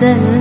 زال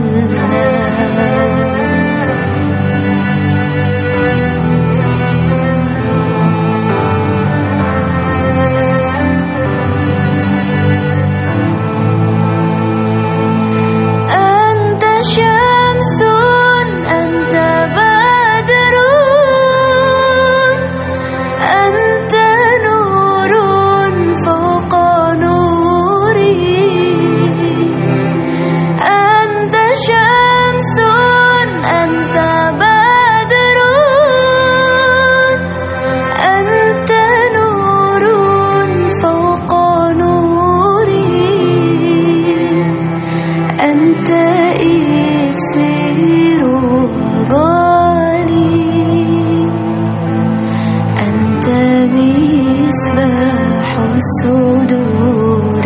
الأصباح والسدور